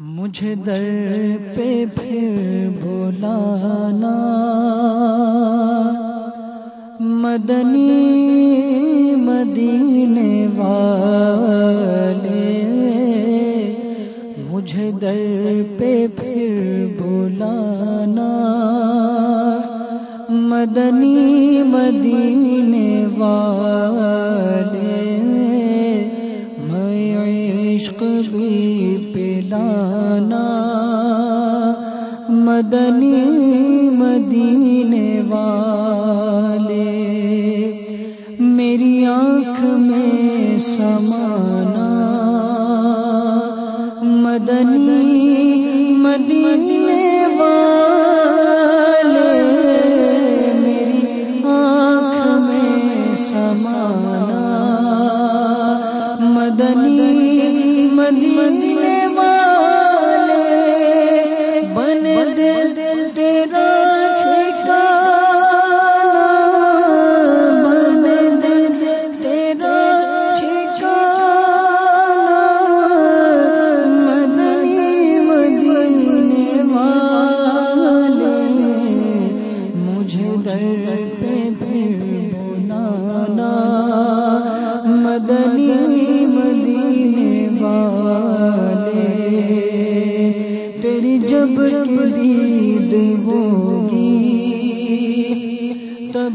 مجھے در پہ پھر بولانا مدنی مدینے والے، مجھے در پہ پھر بولانا مدنی مدینے والے، میں عشق بھی مدنی مدینے والے میری آنکھ میں سمانا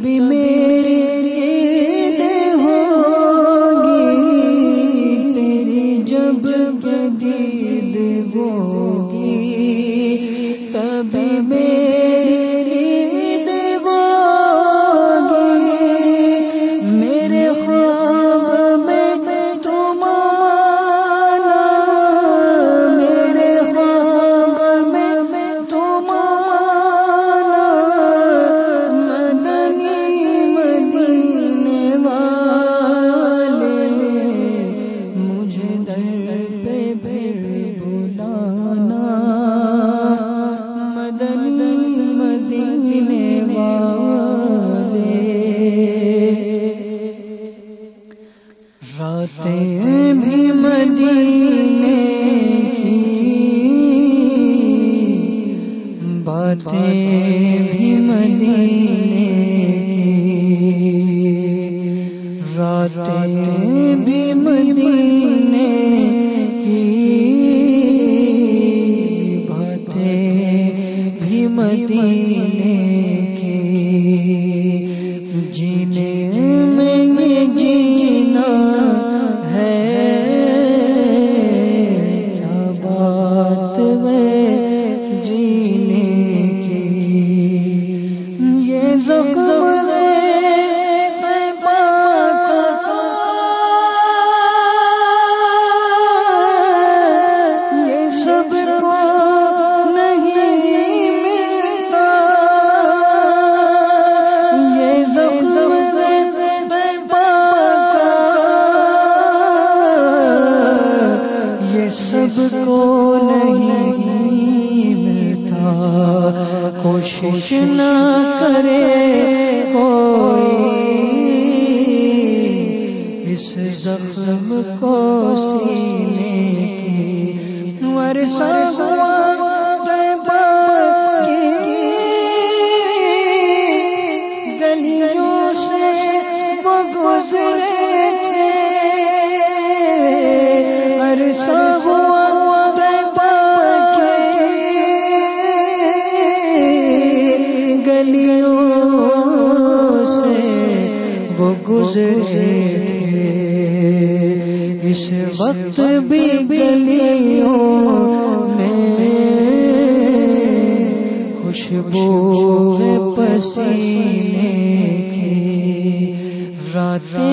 تبھی میری عید ہوگی تیری جب جدید دید راتیں بھی مدینے کی باتیں بھی مدینے کوشش نہ کرے کوئی۔ اس زخم کو سینے کی ورثہ ہوا گلیوں سے وہ گزرے۔ گزرے۔ اس وقت بھی گلیوں میں خوشبو پسینے کی۔ راتیں